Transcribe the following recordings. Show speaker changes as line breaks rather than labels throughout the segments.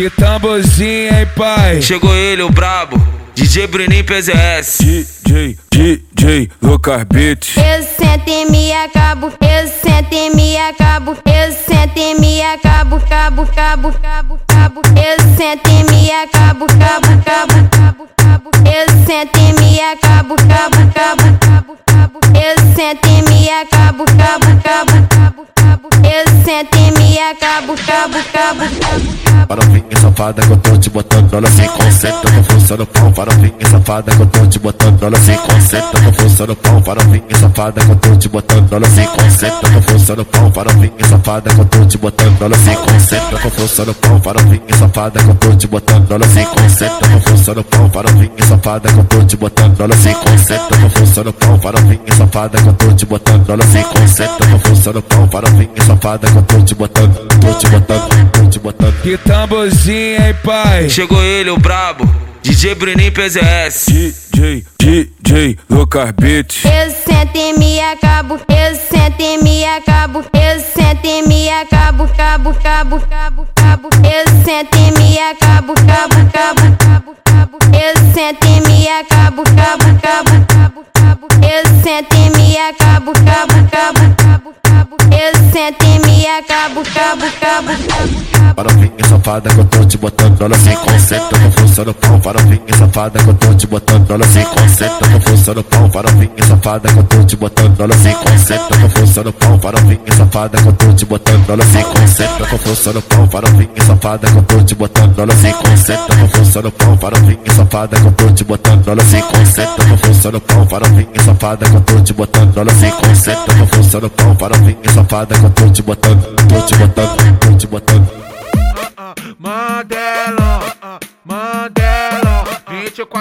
Que tamborzinho, hein, pai?
Chegou ele, o brabo. DJ Bruninho PZS.
DJ, DJ, Lucas Beat.
Eu sento e me acabo, eu sento e me acabo, eu sento e me acabo, cabo, cabo, cabo, cabo. Eu sento e me acabo, cabo, cabo, cabo, cabo. Eu sento e me acabo, cabo, cabo, cabo, cabo. Eu sento e me acabo, cabo, cabo, cabo, cabo. Eu sento e me acabo, cabo, cabo, cabo.
Farofinha safada que eu tô te botando, ela se concentra com força no pau. Farofinha safada que eu tô te botando, ela se concentra com força no pau. Farofinha safada que eu tô te botando, ela se concentra com força no pau. Farofinha safada que eu tô te botando, ela se concentra com força no pau. Farofinha safada que eu tô te botando, ela se concentra com força no pau. Farofinha safada que eu tô te botando, ela se concentra com força no pau. Farofinha safada que eu tô te botando, ela se concentra com força no pau. Farofinha safada que eu tô te botando, tô te botando, tô te botando.
Que tamborzinho, hein, pai?
Chegou ele, o brabo. DJ Bruninho PZS.
DJ, DJ, Lucas Beat.
Eu sento e me acabo, eu sento e me acabo, eu sento e me acabo, cabo, cabo, cabo, cabo. Eu sento e me acabo, cabo, cabo, cabo, cabo. Eu sento e me acabo, cabo, cabo, cabo, cabo. Eu sento e me acabo, cabo, cabo, cabo, cabo. Eu sento e me acabo, cabo, cabo, cabo.
Farofinha safada que eu tô te botando, ela se concentra com força no pau. Farofinha safada que eu tô te botando, ela se concentra com força no pau. Farofinha safada que eu tô te botando, ela se concentra com força no pau. Farofinha safada que eu tô te botando, ela se concentra com força no pau. Farofinha safada que eu tô te botando, ela se concentra com força no pau. Farofinha safada que eu tô te botando, ela se concentra com força no pau. Farofinha safada que eu tô te botando, ela se concentra com força no pau. Farofinha safada que eu tô te botando, tô te botando, tô te botando.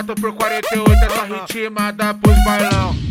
4x48 essa ritmada pros bailão.